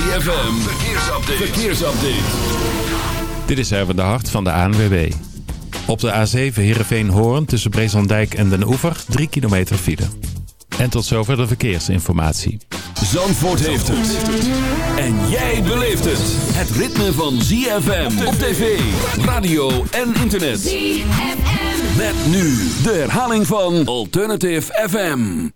ZFM, verkeersupdate. verkeersupdate. Dit is Erwin de Hart van de ANWB. Op de A7 Heerenveen-Hoorn tussen Brezandijk en Den Oever 3 kilometer file. En tot zover de verkeersinformatie. Zandvoort heeft het. En jij beleeft het. Het ritme van ZFM op tv, radio en internet. ZFM. Met nu de herhaling van Alternative FM.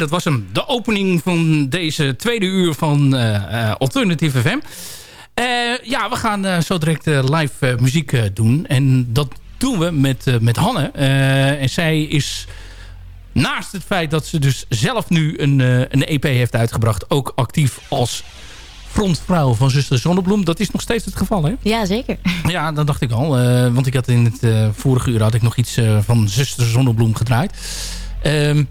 Dat was hem. De opening van deze tweede uur van uh, Alternative FM. Uh, ja, we gaan zo direct live muziek doen. En dat doen we met, met Hanne. en zij is naast het feit dat ze dus zelf nu een, een EP heeft uitgebracht... ook actief als frontvrouw van Zuster Zonnebloem. Dat is nog steeds het geval, hè? Ja, zeker. Ja, dat dacht ik al. want ik had in het vorige uur had ik nog iets van Zuster Zonnebloem gedraaid. Ehm,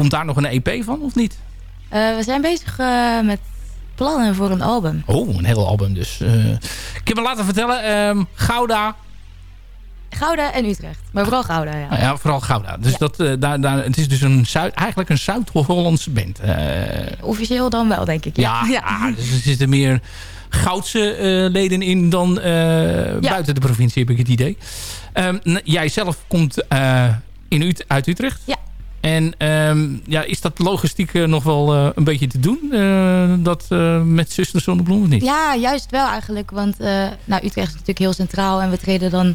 Komt daar nog een EP van of niet? we zijn bezig met plannen voor een album. Oh, een heel album dus. ik heb me laten vertellen, um, Gouda, Gouda en Utrecht. Maar vooral Gouda, ja. ja, vooral Gouda. Dus dat, daar, daar, het is dus een Zuid, eigenlijk een Zuid-Hollandse band. Officieel dan wel, denk ik. Ja, ja, ja. dus er zitten meer Goudse uh, leden in dan buiten de provincie, heb ik het idee. Um, jij zelf komt in Ut uit Utrecht. Ja. En um, ja, is dat logistiek nog wel een beetje te doen? dat met Zuster Zonnebloem of niet? Ja, juist wel eigenlijk. Want nou, Utrecht is natuurlijk heel centraal. En we treden dan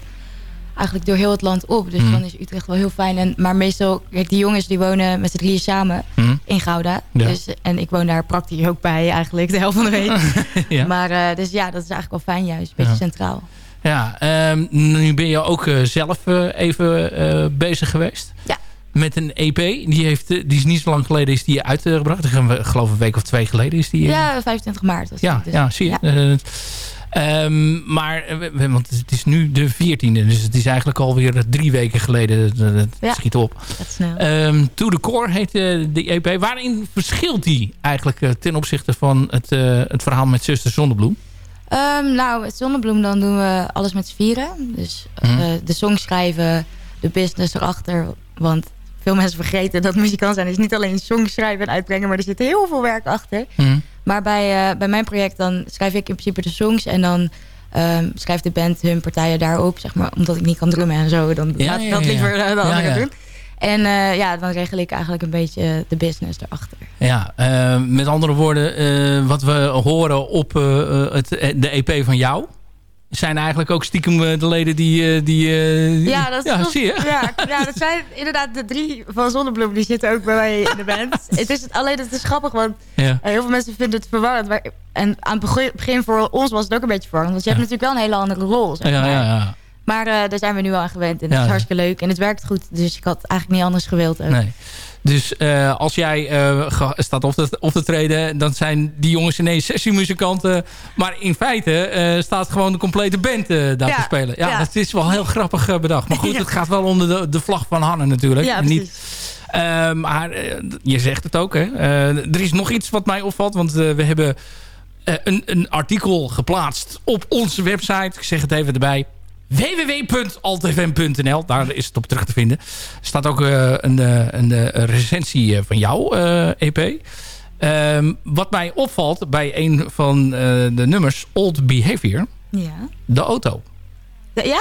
eigenlijk door heel het land op. Dus mm. dan is Utrecht wel heel fijn. En, maar meestal, kijk, die jongens die wonen met z'n drieën samen mm. in Gouda. Dus, en ik woon daar praktisch ook bij eigenlijk de helft van de week. ja. Maar uh, dus ja, dat is eigenlijk wel fijn juist. Een beetje ja. centraal. Ja, um, nu ben je ook uh, zelf uh, even bezig geweest. Ja. Met een EP. Die, heeft, die is niet zo lang geleden is die uitgebracht. Ik geloof een week of twee geleden is die... Ja, 25 maart. Ja, dus. ja, zie je. Ja. Um, maar, eh, want het is nu de 14e, dus het is eigenlijk alweer drie weken geleden. Het ja, schiet op. Dat snel. Um, to the Core heet uh, de EP. Waarin verschilt die eigenlijk uh, ten opzichte van het, uh, het verhaal met Zuster Zonnebloem? Um, nou, met Zonnebloem dan doen we alles met z'n vieren. Dus mm. de song schrijven, de business erachter. Want veel mensen vergeten dat muzikant zijn is niet alleen song schrijven en uitbrengen, maar er zit heel veel werk achter. Mm. Maar bij, uh, bij mijn project dan schrijf ik in principe de songs en dan um, schrijft de band hun partijen daarop, zeg maar, omdat ik niet kan drummen en zo, dan ja, laat ik dat liever de anderen doen. En uh, ja, dan regel ik eigenlijk een beetje de business erachter. Ja, met andere woorden, wat we horen op het, de EP van jou zijn eigenlijk ook stiekem eh, de leden die... Eh, die uh, ja, dat, ja, zie je? Ja, ja, dat zijn inderdaad de drie van Zonnebloem. Die zitten ook bij mij in de band. het is, alleen het is grappig, want ja. heel veel mensen vinden het verwarrend. En aan het begin voor ons was het ook een beetje verwarrend. Want je hebt natuurlijk wel een hele andere rol. Zeg maar. ja, ja, ja. Maar daar zijn we nu al aan gewend. En het is hartstikke leuk. En het werkt goed. Dus ik had eigenlijk niet anders gewild. Ook. Nee. Dus uh, als jij uh, staat op te, op te treden... dan zijn die jongens ineens sessiemuzikanten. Maar in feite staat gewoon de complete band daar ja, te spelen. Ja, ja, dat is wel heel grappig bedacht. Maar goed, het gaat wel onder de, de vlag van Hanne natuurlijk. Ja, Niet, maar je zegt het ook, hè. er is nog iets wat mij opvalt. Want we hebben een, een artikel geplaatst op onze website. Ik zeg het even erbij www.altfm.nl. Daar is het op terug te vinden. Er staat ook uh, een, uh, een, uh, recensie van jouw EP. Um, ehm, wat mij opvalt bij een van de nummers, Old Behavior. Ja. De auto.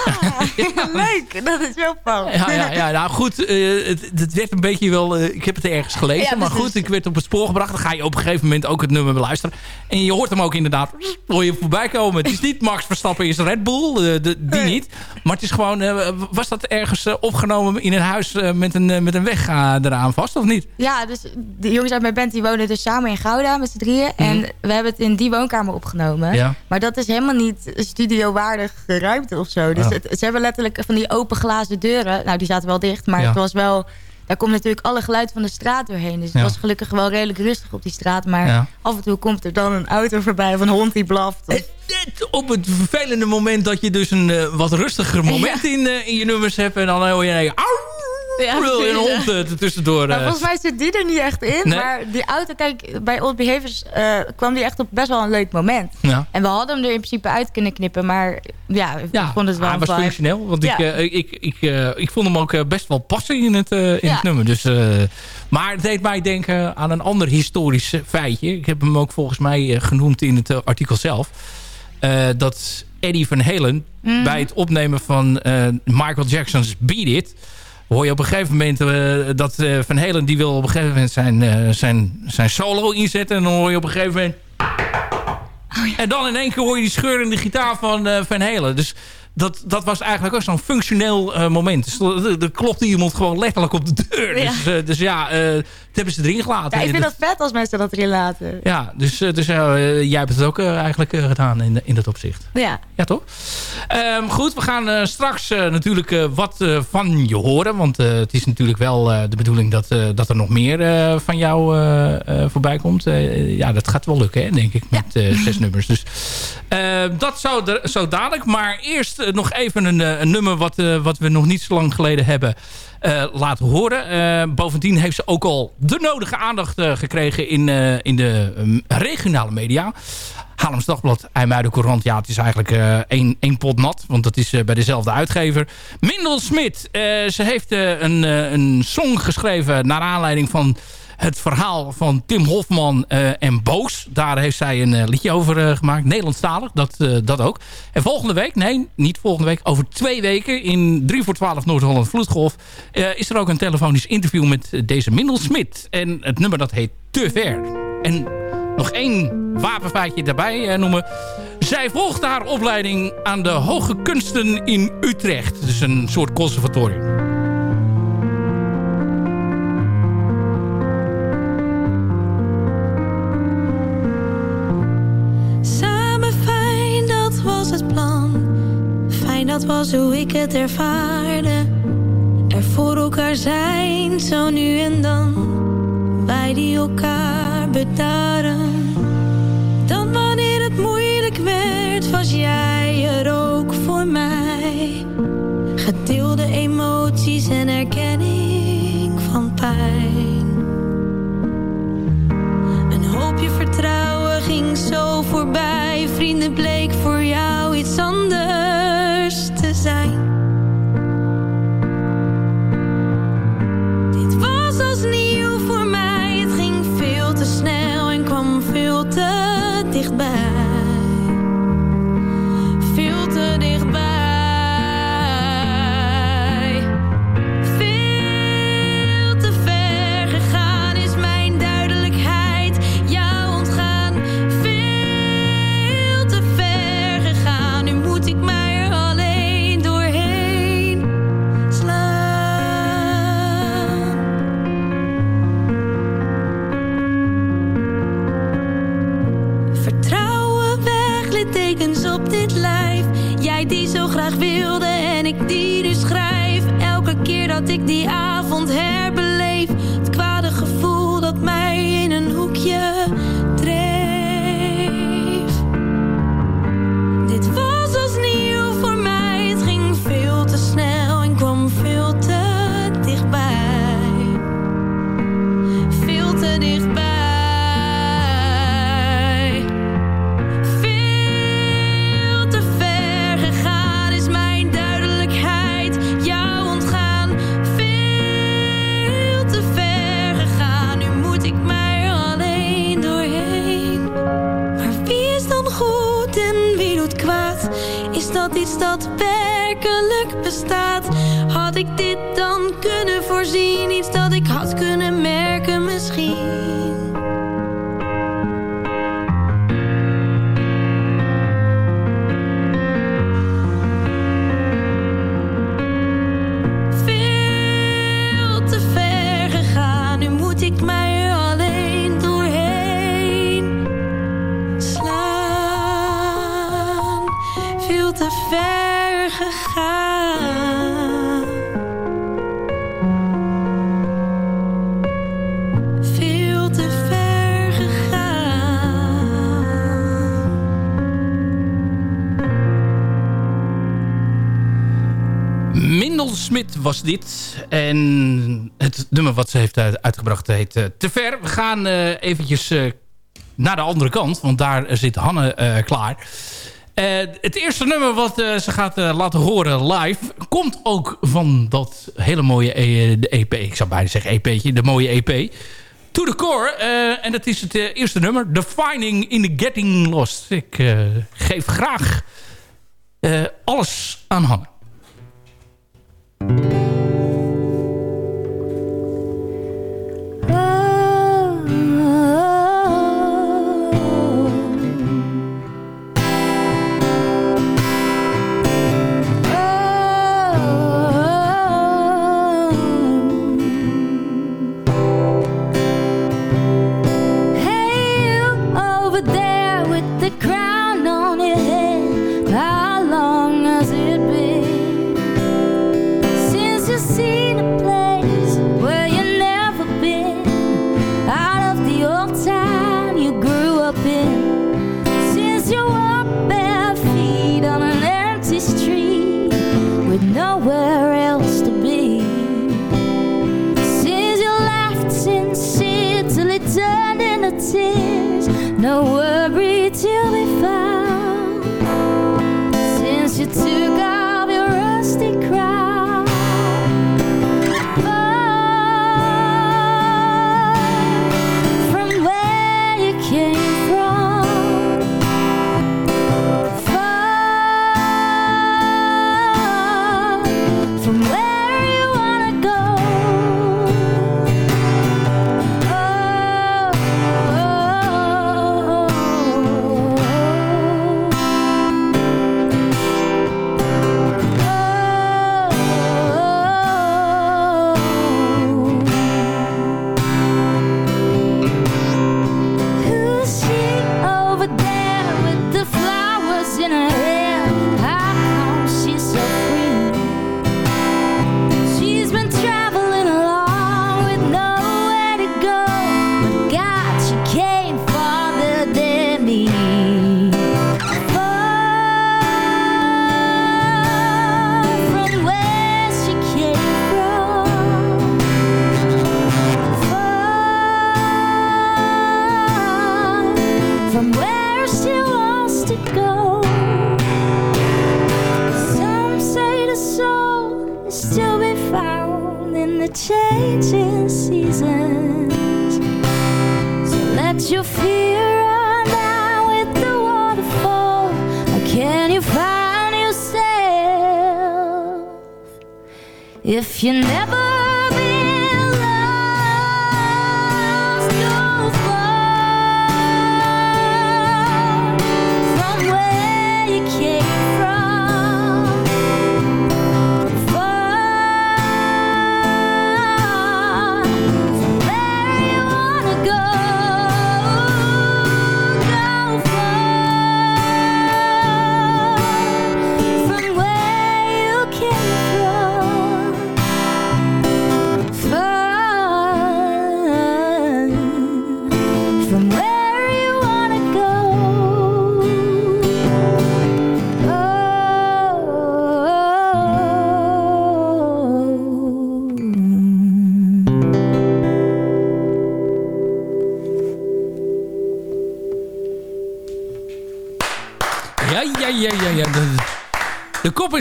Ja, leuk. Dat is wel fout. Ja, ja, ja, nou goed, uh, het, het, werd een beetje wel... Uh, ik heb het ergens gelezen, ja, maar goed, ik werd op het spoor gebracht. Dan ga je op een gegeven moment ook het nummer beluisteren. En je hoort hem ook inderdaad, hoor je voorbij komen. Het is niet Max Verstappen is Red Bull, uh, de, die niet. Maar het is gewoon, was dat ergens opgenomen in een huis met, een, met een weg eraan vast, of niet? Ja, dus de jongens uit mijn band die wonen dus samen in Gouda met z'n drieën. Mhm. En we hebben het in die woonkamer opgenomen. Ja. Maar dat is helemaal niet studiowaardig ruimte of zo. Dus het, ze hebben letterlijk van die open glazen deuren. Nou, die zaten wel dicht, maar het was wel... Daar komt natuurlijk alle geluid van de straat doorheen. Dus het was gelukkig wel redelijk rustig op die straat. Maar af en toe komt er dan een auto voorbij of een hond die blaft. Of... Net op het vervelende moment dat je dus een uh, wat rustiger moment in, uh, in je nummers hebt. En dan hoor je... Auw! Ja, een hond uh, tussendoor. Nou, volgens mij zit die er niet echt in. Maar die auto, kijk, bij Old Behaviors uh, kwam die echt op best wel een leuk moment. Ja. En we hadden hem er in principe uit kunnen knippen. Maar ja, ik ja, vond het wel... hij was functioneel. Want ik, uh, ik, ik, ik vond hem ook best wel passen in het, in het nummer. Dus, maar het deed mij denken aan een ander historisch feitje. Ik heb hem ook volgens mij genoemd in het artikel zelf. dat Eddie Van Halen mm. bij het opnemen van Michael Jackson's Beat It hoor je op een gegeven moment uh, dat uh, Van Helen die wil op een gegeven moment zijn, uh, zijn, zijn solo inzetten. En dan hoor je op een gegeven moment... Oh ja. En dan in één keer hoor je die scheurende gitaar van Van Helen. Dus dat, dat was eigenlijk ook zo'n functioneel uh, moment. Dus er klopte iemand gewoon letterlijk op de deur. Ja. Dus, uh, dus ja, uh, het hebben ze erin gelaten. Ja, ik vind dat vet als mensen dat erin laten. Ja, dus, dus jij hebt het ook eigenlijk gedaan in, in dat opzicht. Ja. Ja, toch? Um, goed, we gaan straks natuurlijk wat van je horen. Want het is natuurlijk wel de bedoeling dat, dat er nog meer van jou voorbij komt. ja, dat gaat wel lukken, hè, denk ik, met ja. zes nummers. Dus dat zou, zo dadelijk. Maar eerst uh, nog even een, een nummer wat, wat we nog niet zo lang geleden hebben laten horen. bovendien heeft ze ook al de nodige aandacht gekregen in, in de um, regionale media. Haarlems Dagblad, IJmuiden Courant. Ja, het is eigenlijk één, één pot nat. Want dat is bij dezelfde uitgever. Mindel Smit. Ze heeft een, een song geschreven naar aanleiding van het verhaal van Tim Hofman en Boos. Daar heeft zij een liedje over gemaakt. Nederlandstalig, dat, dat ook. En volgende week, nee, niet volgende week. Over twee weken in 3 voor 12 Noord-Holland Vloedgolf... is er ook een telefonisch interview met deze Mindel Smit. En het nummer dat heet Te Ver. En nog één wapenfeitje daarbij eh, noemen. Zij volgt haar opleiding aan de Hoge Kunsten in Utrecht. Dus een soort conservatorium. Dat was hoe ik het ervaarde. Er voor elkaar zijn, zo nu en dan. Wij die elkaar bedaren dan wanneer het moeilijk werd, was jij er ook voor mij. Gedeelde emoties en erkenning van pijn. Een hoopje vertrouwen ging zo voorbij. Vrienden bleek Was dit. En het nummer wat ze heeft uit- uitgebracht heet eh, Te Ver. We gaan eh, eventjes eh, naar de andere kant. Want daar zit Hanne klaar. Het eerste nummer wat ze gaat laten horen live... komt ook van dat hele mooie de EP. Ik zou bijna zeggen EP'tje. De mooie EP. To the Core. en dat is het eerste nummer. Defining in the Getting Lost. Ik geef graag alles aan Hanne. Thank you. no word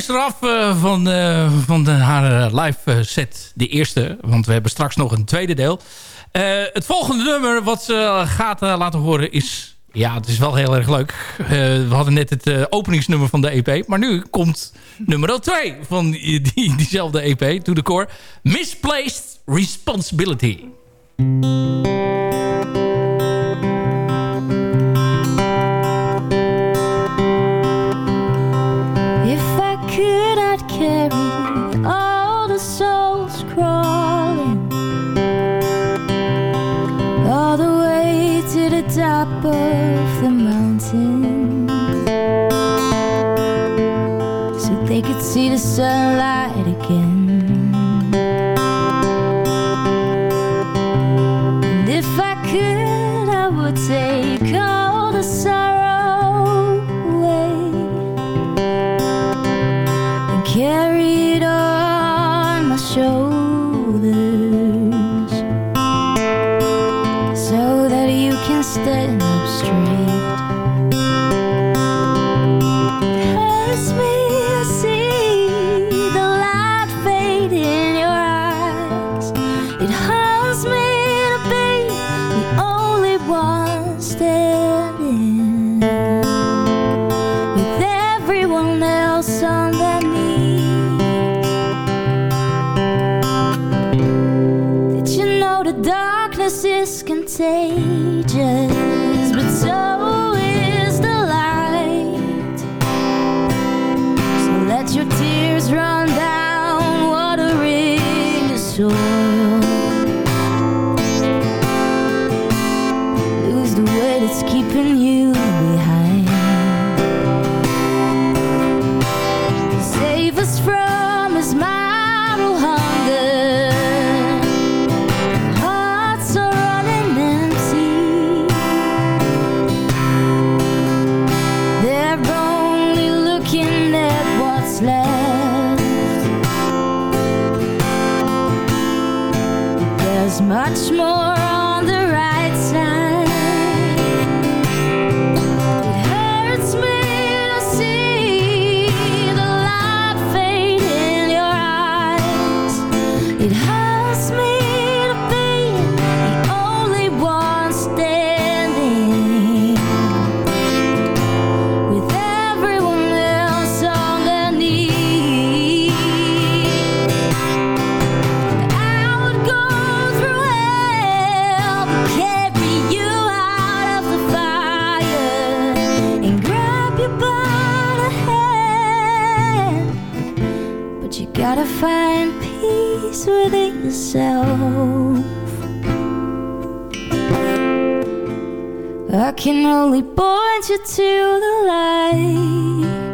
is eraf uh, van, uh, van de, haar eh, live set. De eerste, want we hebben straks nog een tweede deel. het volgende nummer wat ze gaat laten horen is... Ja, het is wel heel erg leuk. we hadden net het openingsnummer van de EP. Maar nu komt nummer 2 van die, diezelfde EP, To The Core. Misplaced Responsibility. can't stand up straight. But you gotta find peace within yourself. I can only point you to the light.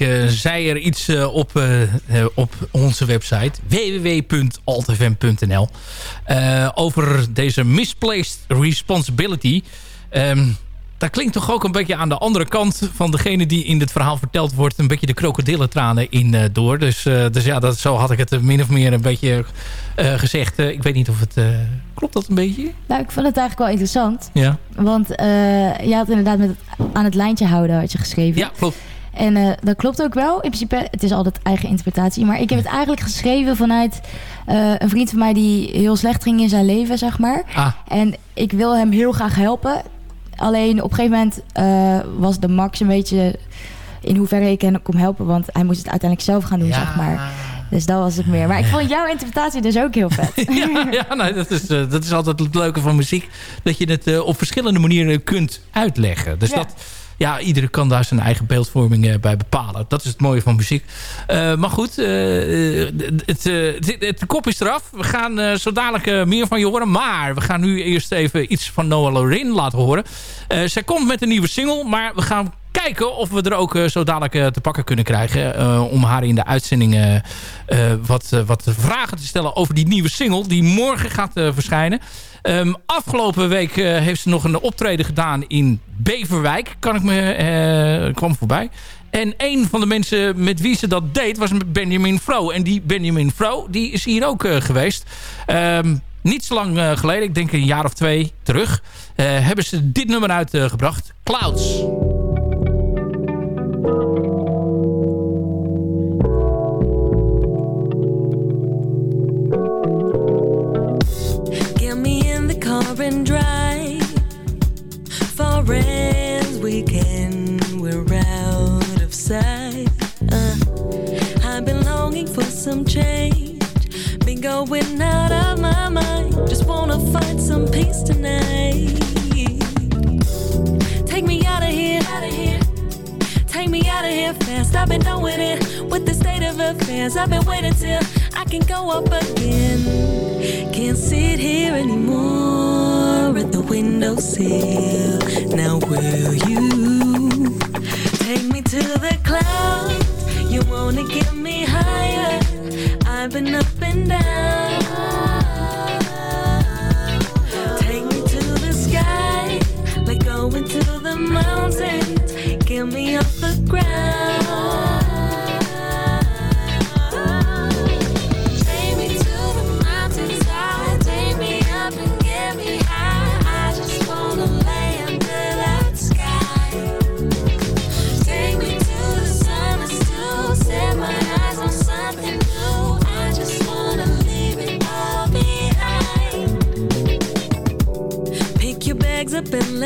Ik eh, zei er iets eh, op, eh, op onze website www.altfm.nl over deze misplaced responsibility. Ehm, dat klinkt toch ook een beetje aan de andere kant van degene die in dit verhaal verteld wordt... een beetje de krokodillentranen in door. Dus, dus ja, dat, zo had ik het min of meer een beetje gezegd. Ik weet niet of het... klopt dat een beetje? Nou, ik vond het eigenlijk wel interessant. Ja, Want je had inderdaad met het, aan het lijntje houden had je geschreven. ja klopt. En eh, dat klopt ook wel. In principe, het is altijd eigen interpretatie. Maar ik heb het eigenlijk geschreven vanuit eh, een vriend van mij die heel slecht ging in zijn leven, zeg maar. Ah, En ik wil hem heel graag helpen. Alleen op een gegeven moment eh, was de max een beetje in hoeverre ik hem kon helpen. Want hij moest het uiteindelijk zelf gaan doen, ja. zeg maar. Dus dat was het meer. Maar ik vond jouw interpretatie dus ook heel vet. ja, ja nee, dat, is, dat is altijd het leuke van muziek. Dat je het op verschillende manieren kunt uitleggen. Dus Ja. dat, ja, iedereen kan daar zijn eigen beeldvorming eh, bij bepalen. Dat is het mooie van muziek. Eh, maar goed, eh, het, de kop is eraf. We gaan zo dadelijk meer van je horen. Maar we gaan nu eerst even iets van Noah Lorin laten horen. Zij komt met een nieuwe single. Maar we gaan kijken of we er ook eh, zo dadelijk eh, te pakken kunnen krijgen. eh, om haar in de uitzending wat, wat vragen te stellen over die nieuwe single. Die morgen gaat verschijnen. Ehm, afgelopen week heeft ze nog een optreden gedaan in Beverwijk. Kan ik me, kwam voorbij. En een van de mensen met wie ze dat deed was Benjamin Fro. En die Benjamin Fro die is hier ook geweest. Ehm, niet zo lang geleden, ik denk een jaar of twee terug... hebben ze dit nummer uitgebracht. Clouds. Forest weekend, we're out of sight. Uh, I've been longing for some change. Been going out of my mind. Just wanna find some peace tonight. Take me out of here. Take me out of here fast. I've been it. With the state of affairs, I've been waiting till I can go up again. Can't sit here anymore at the windowsill. Now will you take me to the clouds? You wanna get me higher? I've been up and down. Take me to the sky, like going to the mountains. Get me off the ground.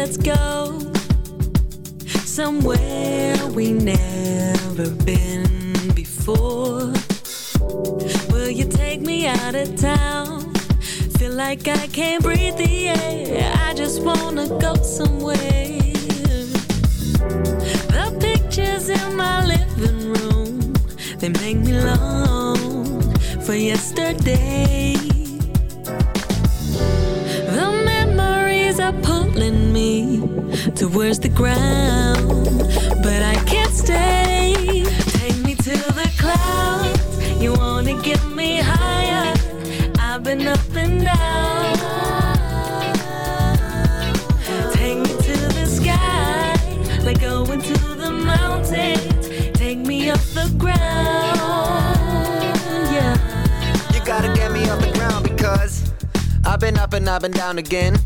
Let's go somewhere we never been before. Will you take me out of town? Feel like I can't breathe the air. I just wanna go somewhere. The pictures in my living room, they make me long for yesterday. Towards the ground, but I can't stay. Take me to the clouds. You wanna get me higher? I've been up and down. Take me to the sky, like going to the mountains. Take me off the ground. Yeah. You gotta get me off the ground because I've been up and I've been down again.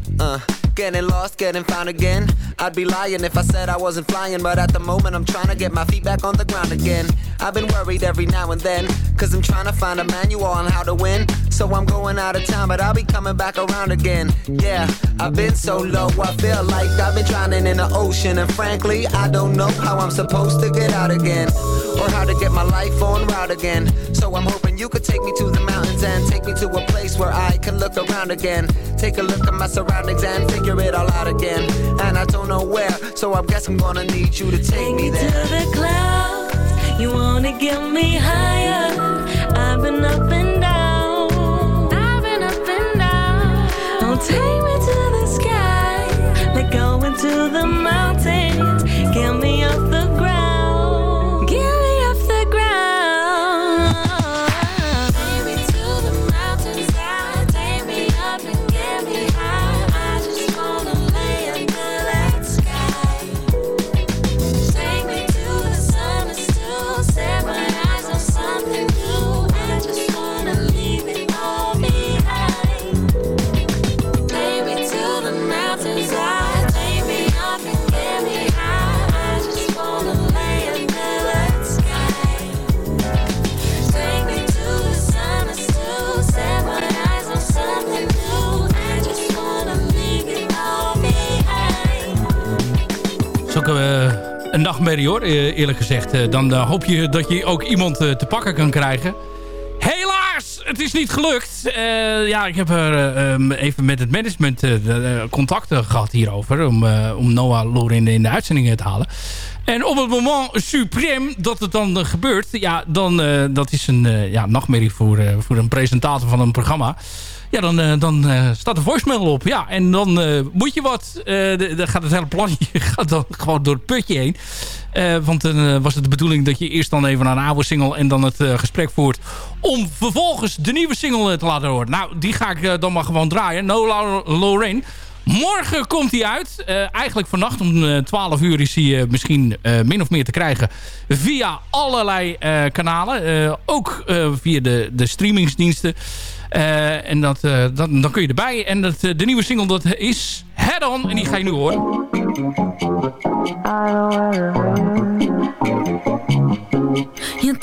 Getting lost, getting found again. I'd be lying if I said I wasn't flying, but at the moment I'm trying to get my feet back on the ground again. I've been worried every now and then, cause I'm trying to find a manual on how to win. So I'm going out of town, but I'll be coming back around again. Yeah, I've been so low, I feel like I've been drowning in the ocean, and frankly, I don't know how I'm supposed to get out again. Or how to get my life on route again. So I'm hoping you could take me to the mountains and take me to a place where I can look around again. Take a look at my surroundings and figure it all out again. And I don't know where, so I guess I'm gonna need you to take, Take me me to the clouds. You wanna get me higher? I've been up and down. I've been up and down. Don't take me to the sky. Like going to the mountains. Een nachtmerrie hoor, eh, eerlijk gezegd. Eh, dan eh, hoop je dat je ook iemand te pakken kan krijgen. Helaas, het is niet gelukt. Ja, ik heb er eh, ehm, even met het management eh, contacten gehad hierover. Om, om Noah Lorin in de uitzendingen te halen. En op het moment suprem dat het dan eh, gebeurt... Ja, dan uh, dat is een uh, ja, nachtmerrie voor, voor een presentator van een programma. Ja, dan, dan staat de voicemail op. Ja, en dan moet je wat. dan gaat het hele planje gaat dan gewoon door het putje heen. want dan was het de bedoeling dat je eerst dan even naar een oude single... en dan het gesprek voert om vervolgens de nieuwe single te laten horen. Nou, die ga ik dan maar gewoon draaien. No Lorraine. Morgen komt hij uit. Uh, eigenlijk vannacht om uh, 12 uur is hij uh, misschien min of meer te krijgen via allerlei kanalen. ook via de, de streamingsdiensten. en dat, dat, dan kun je erbij. En dat, de nieuwe single dat is Head On. En die ga je nu horen.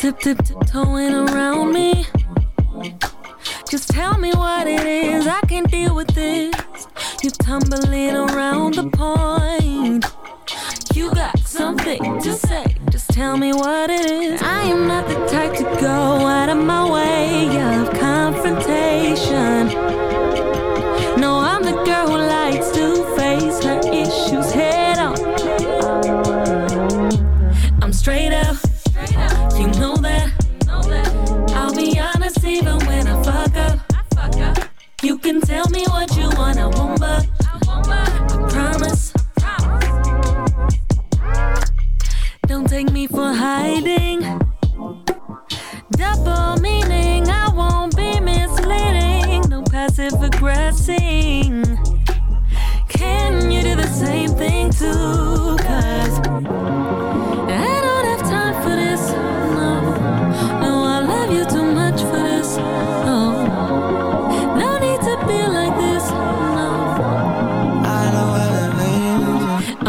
Tip tip around me. Just tell me what it is, I can deal with this. You tumbling around the point. You got something to say, just tell me what it is. I am not the type to go out of my way of confrontation. No, I'm the girl who likes to face her issues head on. I'm straight up, You can tell me what you want, I won't but I promise. Don't take me for hiding. Double meaning, I won't be misleading. No passive aggressing. Can you do the same thing too? Cause I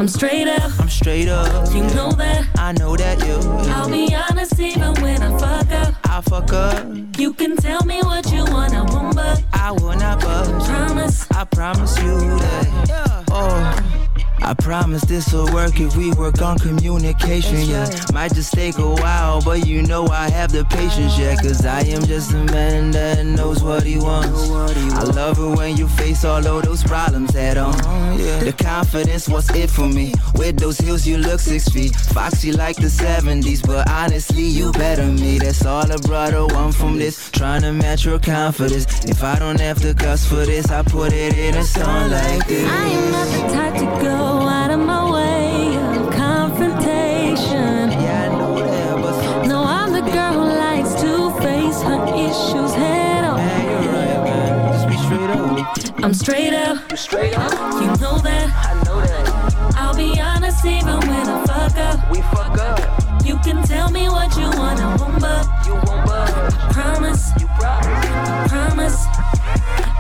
I'm straight up. I'm straight up. You know that. I know that you. I'll be honest even when I fuck up. I fuck up. You can tell me what you want, I won't but I will not budge. Promise. I promise you that. Oh. I promise this will work if we work on communication, yeah. Might just take a while, but you know I have the patience, yeah. Cause I am just a man that knows what he wants. I love it when you face all of those problems head on. Uh-huh, the The confidence was it for me. With those heels, you look six feet. Foxy like the 70s, but honestly, you better me. That's all I brought a brother want from this. Trying to match your confidence. If I don't have to cuss for this, I put it in a song like this. I am not the type to go out of my way of confrontation. Yeah, I know that, but No, I'm the girl who likes to face her issues head on. man, you're right, man. Just be straight up. I'm straight up, You straight up? you know that. I know that. I'll be honest even when I fuck up. We fuck up. You can tell me what you want, I won't but You won't budge. promise, You promise. promise.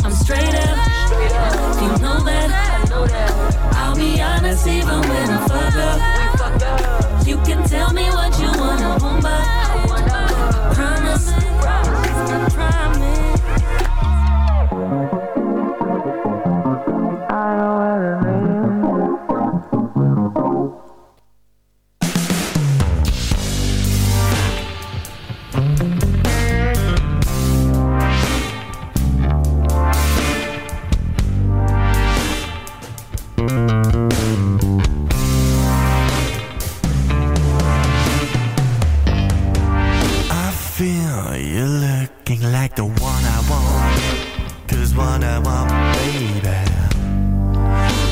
I'm straight up, I'll be honest even when I fuck up. You can tell me what you wanna, but promise, promise. I feel you're looking like the one I want. Cause what I want, baby,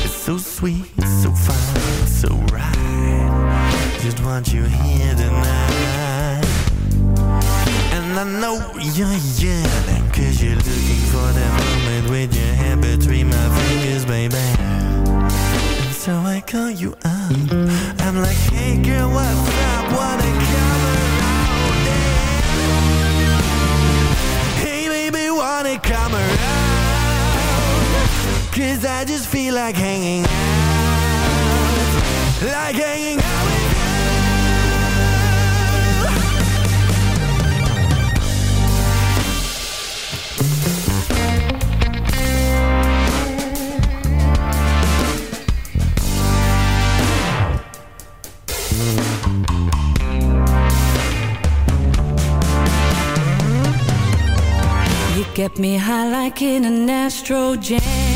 is so sweet, so fine, so right. Just want you here tonight. And I know you're yearning, cause you're looking for that moment with your hand between my fingers, baby. And so I call you up. I'm like, hey girl, what's up? Wanna come wanna come around? Cause I just feel like hanging out. Like hanging out get me high like in an Astro Jam.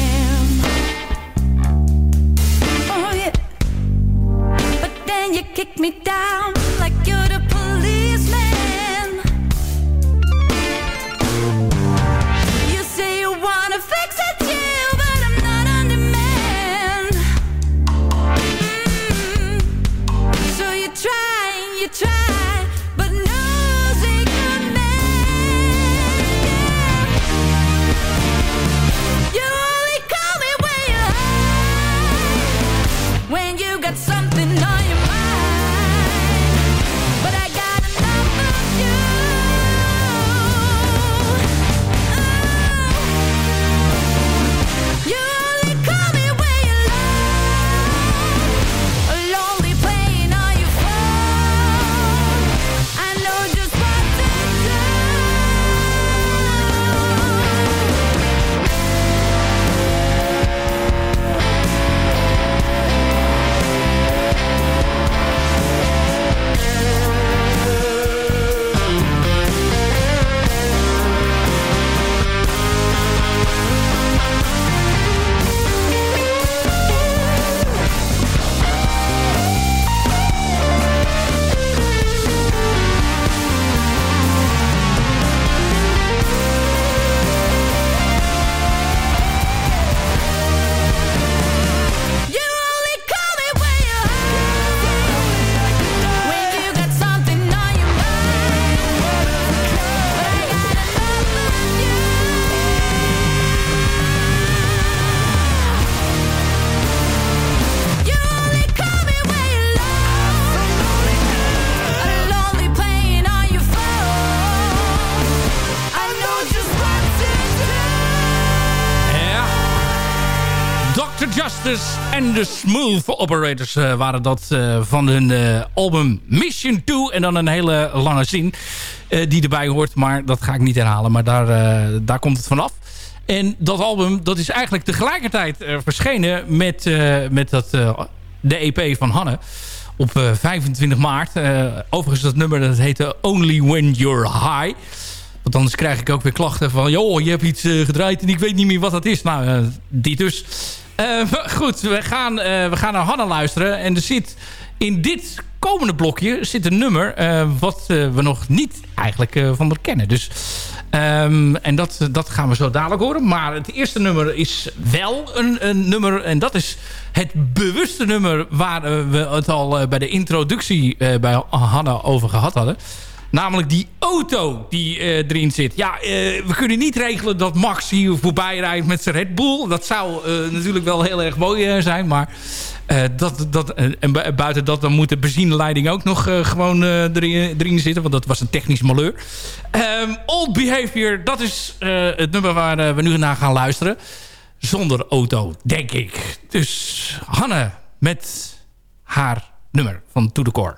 De Smooth Operators eh, waren dat eh, van hun eh, album Mission 2. En dan een hele lange zin die erbij hoort. Maar dat ga ik niet herhalen. Maar daar, daar komt het vanaf. En dat album dat is eigenlijk tegelijkertijd verschenen met, met dat, de EP van Hanne. Op eh, 25 maart. Overigens dat nummer dat heette Only When You're High. Want anders krijg ik ook weer klachten van... joh, je hebt iets gedraaid en ik weet niet meer wat dat is. Nou, eh, dit dus. Goed, we gaan, we gaan naar Hanna luisteren. En er zit in dit komende blokje zit een nummer... wat we nog niet eigenlijk van haar kennen. Dus... Um, en dat, dat gaan we zo dadelijk horen. Maar het eerste nummer is wel een, een nummer. En dat is het bewuste nummer waar we het al bij de introductie bij Hanna over gehad hadden. Namelijk die auto die uh, erin zit. Ja, uh, we kunnen niet regelen dat Max hier voorbij rijdt met zijn Red Bull. Dat zou uh, natuurlijk wel heel erg mooi zijn. Maar dat, dat, en buiten dat dan moet de benzineleiding ook nog gewoon erin, zitten. Want dat was een technisch malheur. Um, Old Behavior, dat is het nummer waar we nu naar gaan luisteren. Zonder auto, denk ik. Dus Hanne met haar nummer van To The Core.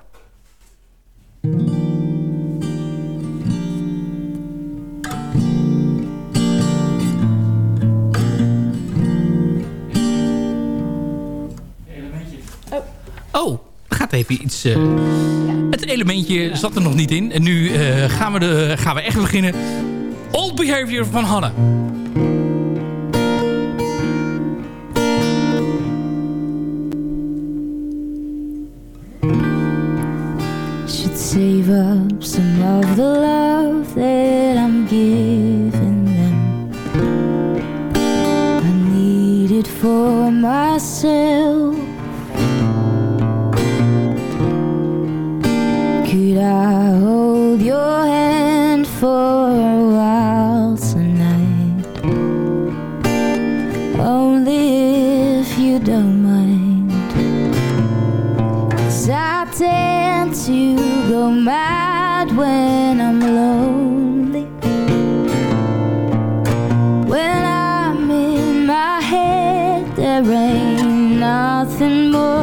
Oh, gaat even iets... Uh, het elementje zat er nog niet in. En nu uh, gaan, we de, gaan we echt beginnen. Old Behavior van Hanne. Should save up some of the love that I'm giving them I need it for myself Could I hold your hand for a while tonight? Only if you don't mind. Cause I tend to go mad when I'm lonely. When I'm in my head, there ain't nothing more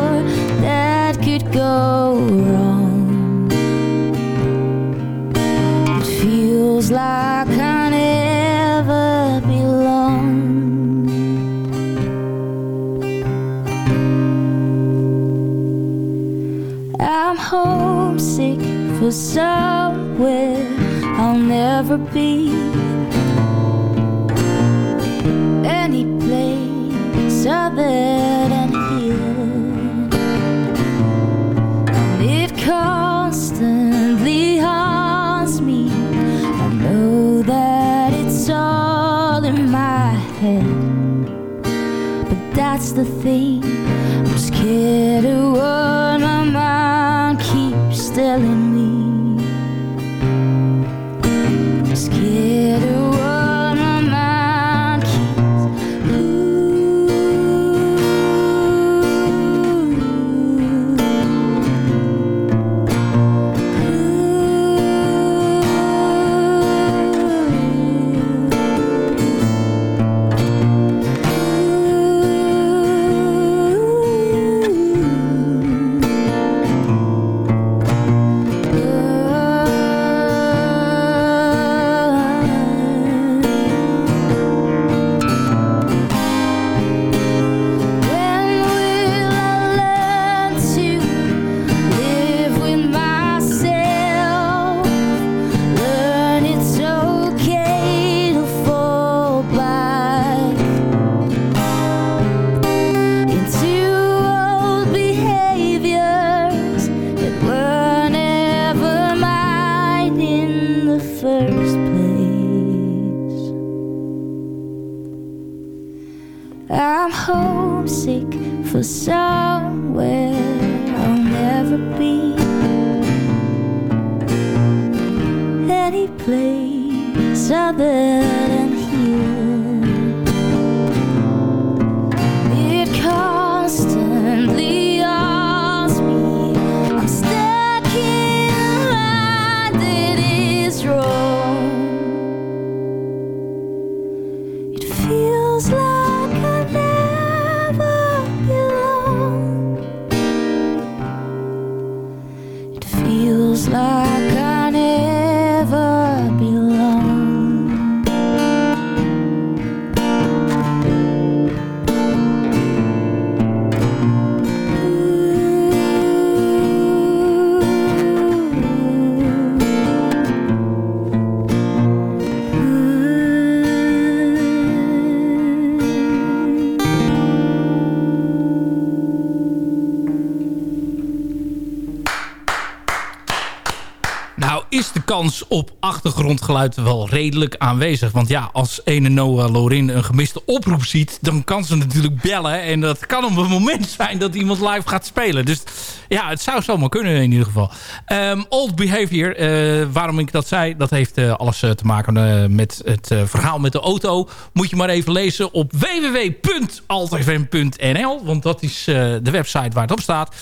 somewhere I'll never be. Any place other than here. And it constantly haunts me I know that it's all in my head But that's the thing I'm scared of first place. I'm homesick for somewhere I'll never be. Any place other than achtergrondgeluid wel redelijk aanwezig. Want ja, als ene Noah Lorin een gemiste oproep ziet... dan kan ze natuurlijk bellen. En dat kan op een moment zijn dat iemand live gaat spelen. Dus ja, het zou zomaar kunnen in ieder geval. Ehm, old Behavior, uh, waarom ik dat zei... dat heeft uh, alles uh, te maken met het verhaal met de auto. Moet je maar even lezen op www.altfm.nl. Want dat is de website waar het op staat.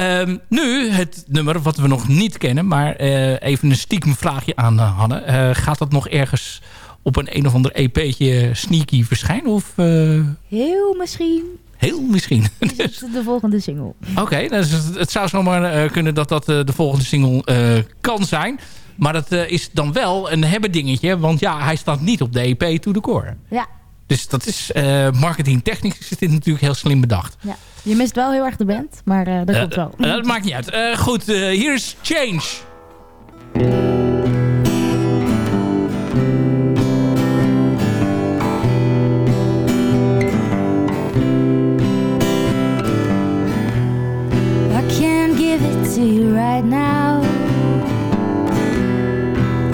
Um, nu het nummer wat we nog niet kennen. Maar even een stiekem vraagje aan Hanne. gaat dat nog ergens op een een of ander EP'tje sneaky verschijnen? Of, Heel misschien. Heel misschien. Is het de volgende single. Oké, okay, dus het zou zomaar kunnen dat dat de volgende single kan zijn. Maar dat is dan wel een hebben dingetje. Want ja, hij staat niet op de EP to the core. Ja. Dus dat is marketingtechnisch is dit natuurlijk heel slim bedacht. Ja. Je mist wel heel erg de band, maar dat komt wel. dat maakt niet uit. goed, hier is Change. to you right now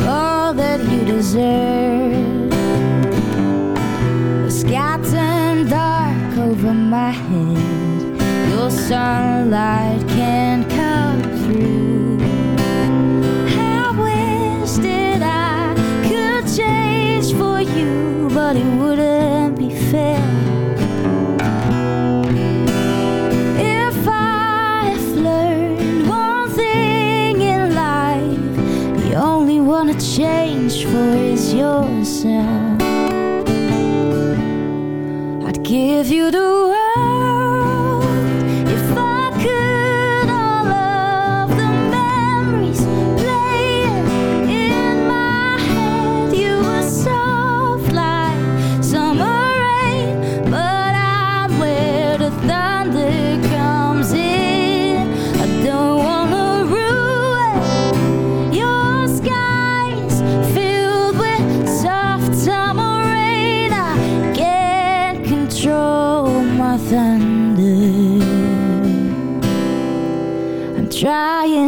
all that you deserve. Sunlight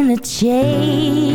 trying to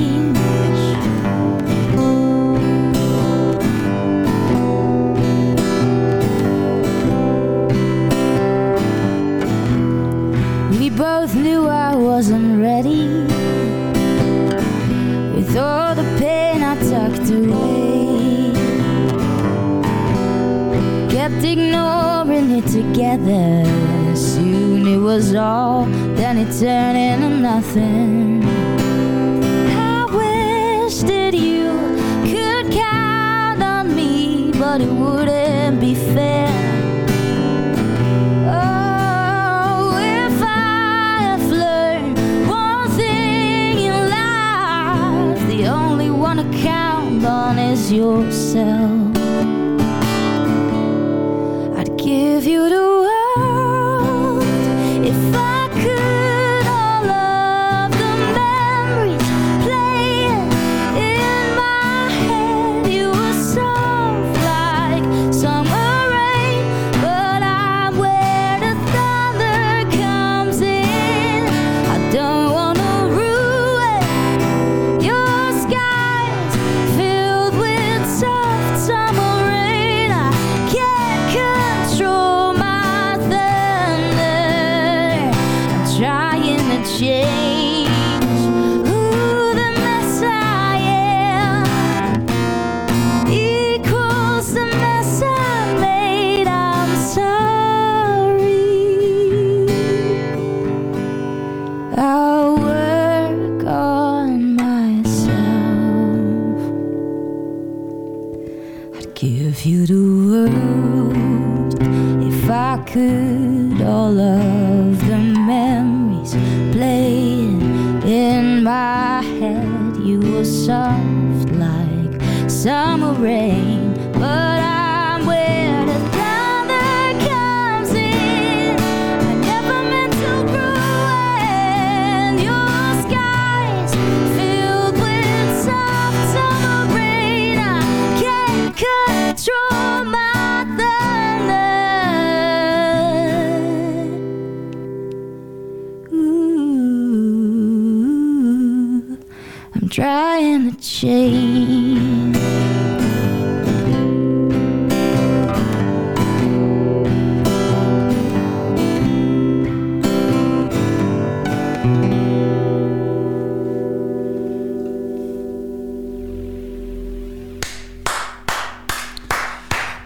chain.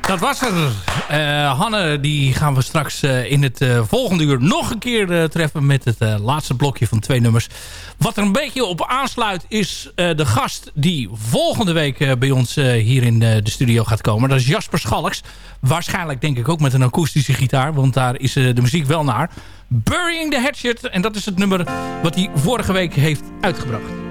Dat was er. Uh, Hanne, die gaan we straks uh, in het uh, volgende uur nog een keer treffen... met het laatste blokje van twee nummers. Wat er een beetje op aansluit is de gast... die volgende week bij ons hier in de studio gaat komen. Dat is Jasper Schalks. Waarschijnlijk denk ik ook met een akoestische gitaar... want daar is de muziek wel naar. Burying the Hatchet. En dat is het nummer wat hij vorige week heeft uitgebracht.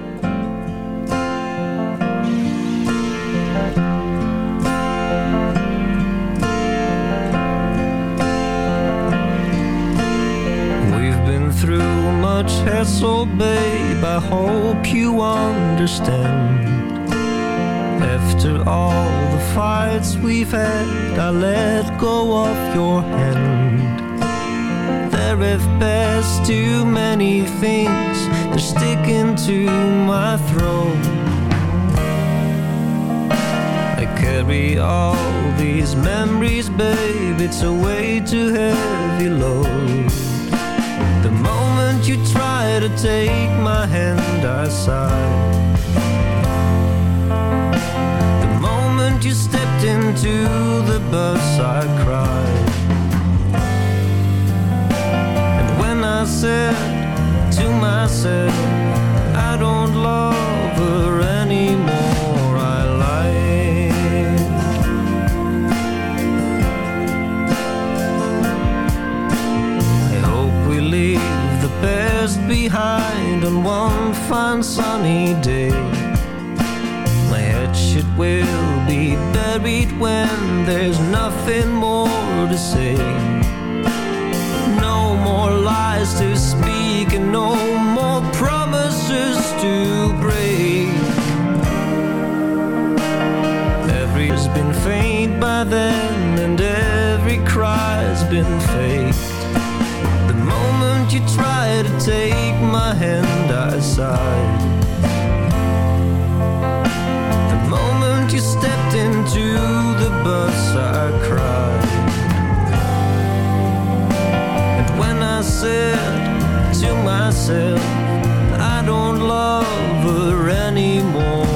Through much hassle, babe. I hope you understand. After all the fights we've had, I let go of your hand. There have passed too many things, they're sticking to my throat. I carry all these memories, babe. It's a way too heavy load. The moment you try to take my hand, I sighed. The moment you stepped into the bus, I cried. And when I said to myself, I don't love her past behind on one fine sunny day. My hatchet will be buried when there's nothing more to say. No more lies to speak and no more promises to break. Every's been faint by then and every cry's been faked. Moment you try to take my hand, I sighed. The moment you stepped into the bus, I cried. And when I said to myself, I don't love her anymore,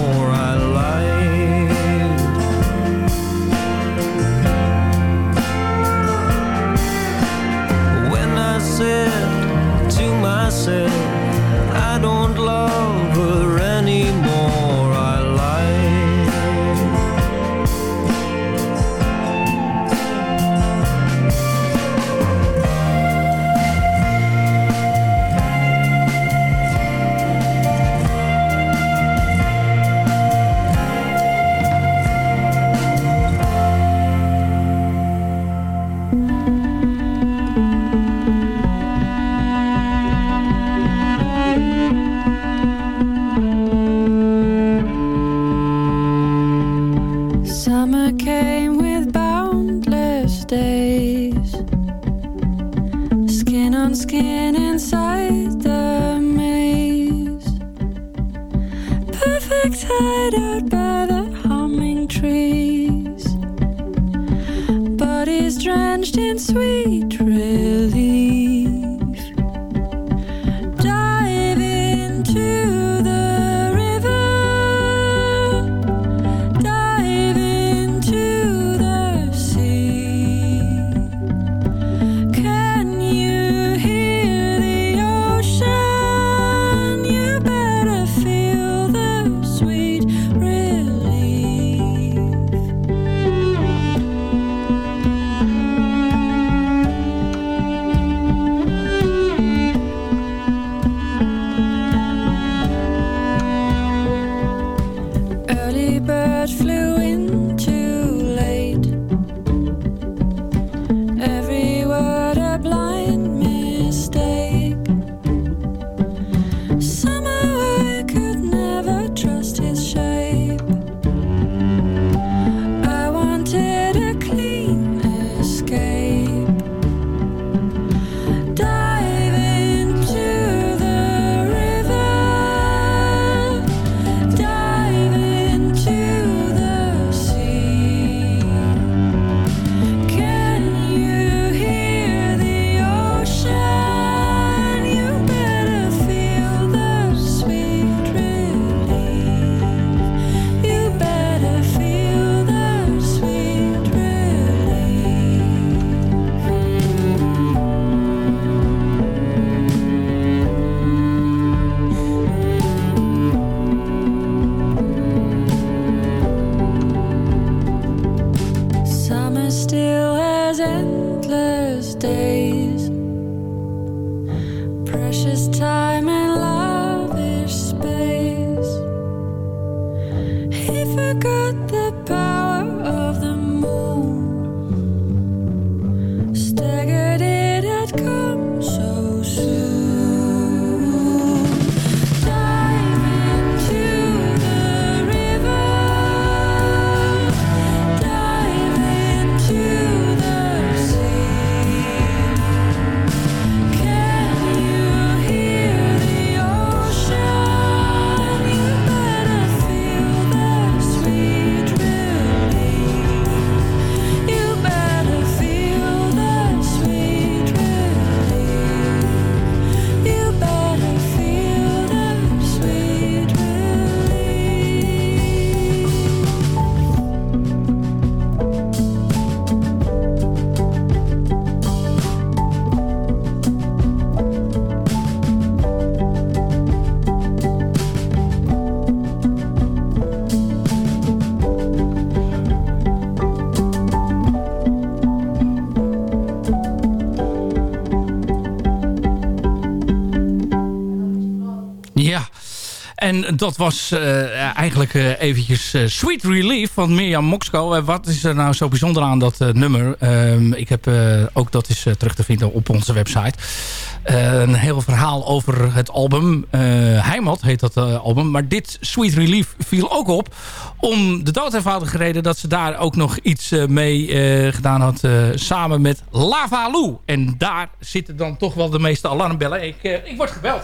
en dat was eh, eigenlijk eh, eventjes eh, Sweet Relief van Mirjam Moxco. Wat is er nou zo bijzonder aan dat nummer? Ehm, ik heb ook dat is terug te vinden op onze website. Een heel verhaal over het album. Heimat heet dat album. Maar dit Sweet Relief viel ook op. Om de dood eenvoudige reden dat ze daar ook nog iets mee gedaan had. samen met Lava Lou. En daar zitten dan toch wel de meeste alarmbellen. Ik, ik word gebeld.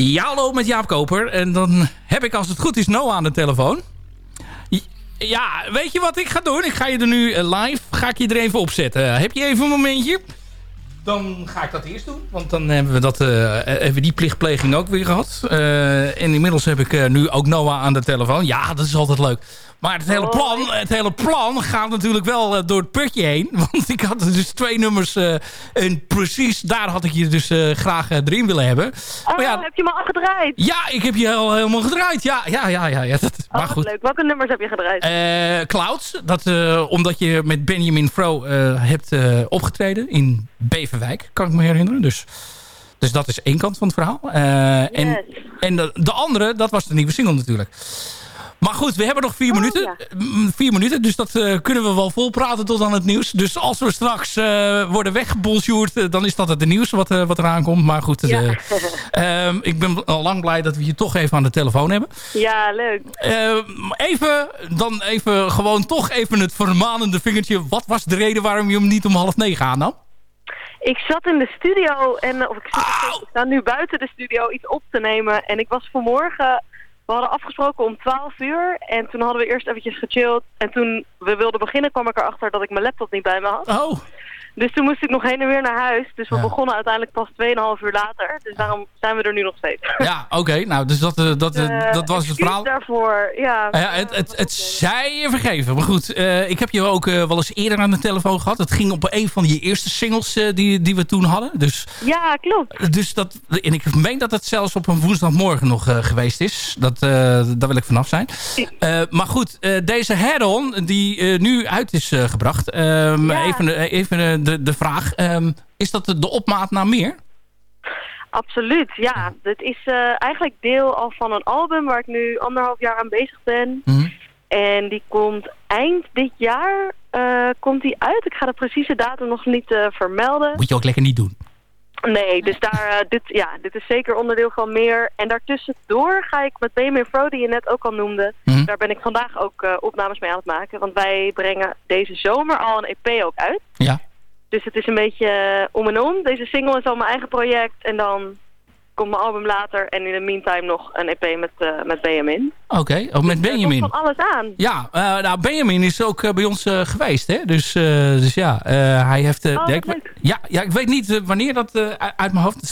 Ja, hallo met Jaap Koper. En dan heb ik als het goed is Noah aan de telefoon. Ja, weet je wat ik ga doen? Ik ga je er nu eh, live, ga ik je er even opzetten. heb je even een momentje? Dan ga ik dat eerst doen. Want dan hebben we dat, eh, even die plichtpleging ook weer gehad. Eh, en inmiddels heb ik eh, nu ook Noah aan de telefoon. Ja, dat is altijd leuk. Maar het hele plan, het hele plan gaat natuurlijk wel eh, door het putje heen. Want ik had dus twee nummers. eh, en precies daar had ik je dus eh, graag erin willen hebben. maar ja, heb je me al gedraaid? ja, ik heb je al helemaal gedraaid. Ja, ja, ja. ja, ja dat, maar Oh, wat goed. leuk. Welke nummers heb je gedraaid? Eh, Clouds, dat, omdat je met Benjamin Fro hebt opgetreden in Beverwijk, kan ik me herinneren. Dus, dus dat is één kant van het verhaal. En en de, de andere, dat was de nieuwe single natuurlijk. Maar goed, we hebben nog vier, minuten, Mm, vier minuten. Dus dat eh, kunnen we wel volpraten tot aan het nieuws. Dus als we straks eh, worden weggebonjourd, eh, dan is dat het nieuws wat, wat eraan komt. Maar goed, eh, ehm, ik ben al lang blij dat we je toch even aan de telefoon hebben. ja, leuk. Eh, even, dan even, gewoon toch even het vermanende vingertje. Wat was de reden waarom je hem niet om half negen aannam? Ik zat in de studio en of ik, ik sta nu buiten de studio iets op te nemen. En ik was vanmorgen, we hadden afgesproken om 12 uur. En toen hadden we eerst eventjes gechilled. En toen we wilden beginnen kwam ik erachter dat ik mijn laptop niet bij me had. Oh. Dus toen moest ik nog heen en weer naar huis. Dus we Ja. begonnen uiteindelijk pas 2,5 uur later. Dus daarom zijn we er nu nog steeds. Ja, oké. nou, dus dat, eh, dat, eh, dat was het verhaal. daarvoor, ja. Ja, het, het, het zij je vergeven. Maar goed, eh, ik heb je ook wel eens eerder aan de telefoon gehad. Het ging op een van die eerste singles die, die we toen hadden. Dus, Ja, klopt. dus dat, en ik meen dat het zelfs op een woensdagmorgen nog geweest is. Dat, daar wil ik vanaf zijn. Maar goed, deze head-on die nu uit is gebracht. ehm, Even, eh, even eh, de, de vraag. ehm, is dat de, opmaat naar meer? Absoluut, ja. Het is eh, eigenlijk deel al van een album waar ik nu anderhalf jaar aan bezig ben. Mhm. En die komt eind dit jaar eh, komt die uit. Ik ga de precieze datum nog niet eh, vermelden. Moet je ook lekker niet doen. Nee, dus daar, dit, ja, dit is zeker onderdeel van meer. En daartussendoor ga ik met Benjamin Fro, die je net ook al noemde... Mhm. daar ben ik vandaag ook opnames mee aan het maken. Want wij brengen deze zomer al een EP ook uit. Ja. Dus het is een beetje eh, om en om. Deze single is al mijn eigen project. En dan komt mijn album later. En in de meantime nog een EP met, eh, met Benjamin. Oké, oh, met Benjamin. Van alles aan. Ja, eh, nou Benjamin is ook bij ons geweest, hè? Dus, dus ja, hij heeft... Oh, ja, ik, ja, ja, ik weet niet wanneer dat uit mijn hoofd is.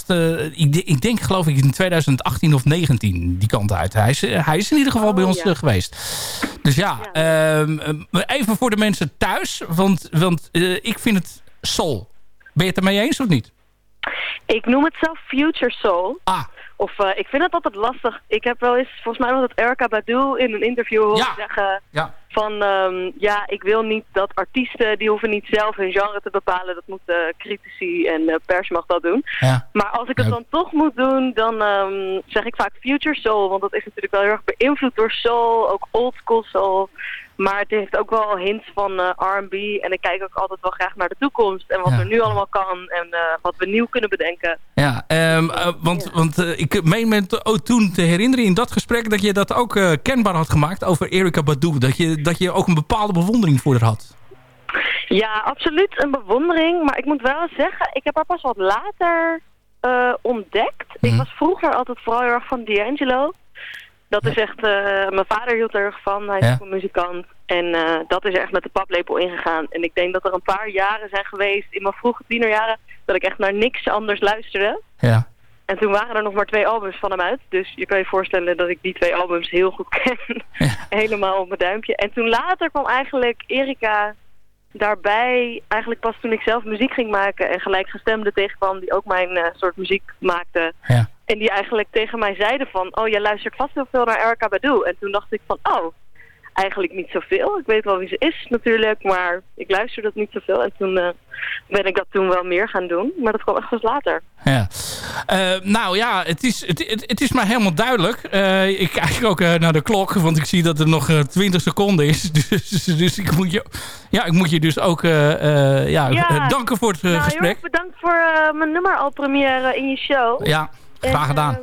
ik, de- ik denk geloof ik in 2018 of 19 die kant uit. Hij is, hij is in ieder geval bij Oh, ons ja. geweest. Dus ja, ehm, eh, even voor de mensen thuis. Want, want ik vind het soul. Ben je het ermee eens of niet? Ik noem het zelf Future Soul. Ah. Of eh, ik vind het altijd lastig. Ik heb wel eens, volgens mij was het Erica Badu in een interview horen Ja. zeggen... Ja. van, ehm, ja, ik wil niet dat artiesten, die hoeven niet zelf hun genre te bepalen. Dat moeten critici en uh, pers mag dat doen. Ja. Maar als ik het dan toch moet doen, dan ehm, zeg ik vaak future soul. Want dat is natuurlijk wel heel erg beïnvloed door soul, ook old school soul. Maar het heeft ook wel hints van uh, R&B. En ik kijk ook altijd wel graag naar de toekomst. En wat Ja. er nu allemaal kan. En uh, wat we nieuw kunnen bedenken. Ja, um, uh, want, want ik meen me ook toen te herinneren in dat gesprek... dat je dat ook kenbaar had gemaakt over Erika Badu. Dat je, dat je ook een bepaalde bewondering voor haar had. Ja, absoluut een bewondering. Maar ik moet wel zeggen, ik heb haar pas wat later ontdekt. Mm. Ik was vroeger altijd vooral heel erg van D'Angelo. Dat is echt, uh, mijn vader hield er erg van. Hij is Ja. ook een muzikant. En uh, dat is echt met de paplepel ingegaan. En ik denk dat er een paar jaren zijn geweest, in mijn vroege tienerjaren, dat ik echt naar niks anders luisterde. Ja. En toen waren er nog maar twee albums van hem uit. Dus je kan je voorstellen dat ik die twee albums heel goed ken. Helemaal op mijn duimpje. En toen later kwam eigenlijk Erika daarbij, eigenlijk pas toen ik zelf muziek ging maken en gelijkgestemde tegenkwam die ook mijn uh, soort muziek maakte. Ja. En die eigenlijk tegen mij zeiden van, oh jij luistert vast heel veel naar Erika Badu. En toen dacht ik van, oh, eigenlijk niet zoveel. Ik weet wel wie ze is natuurlijk, maar ik luister dat niet zoveel. En toen uh, ben ik dat toen wel meer gaan doen. Maar dat kwam echt pas later. Ja. Uh, nou ja, het is, het, het, het is mij helemaal duidelijk. Uh, ik kijk ook naar de klok, want ik zie dat er nog 20 seconden is. Dus, dus ik, moet je, ja, ik moet je dus ook ja, ja, danken voor het nou, gesprek. Heel bedankt voor mijn nummer al première in je show. Ja, graag gedaan.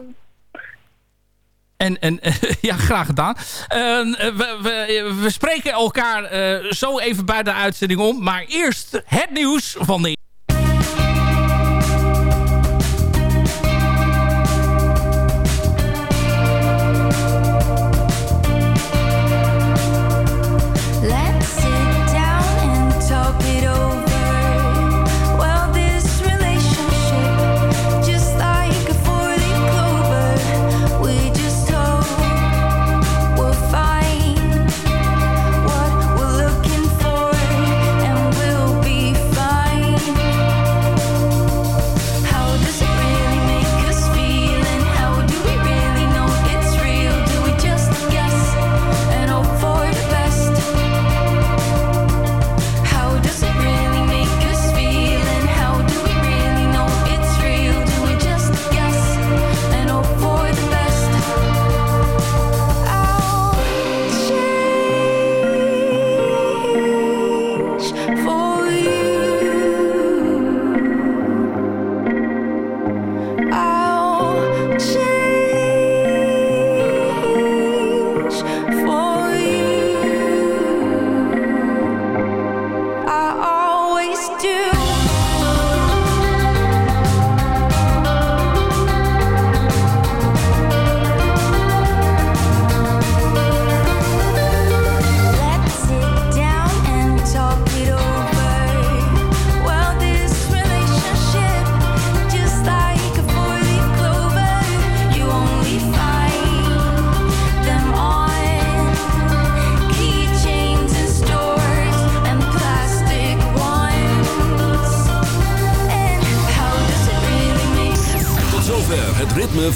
En, en, en ja, graag gedaan. Uh, we, we, we, spreken elkaar uh, zo even bij de uitzending om. Maar eerst het nieuws van de...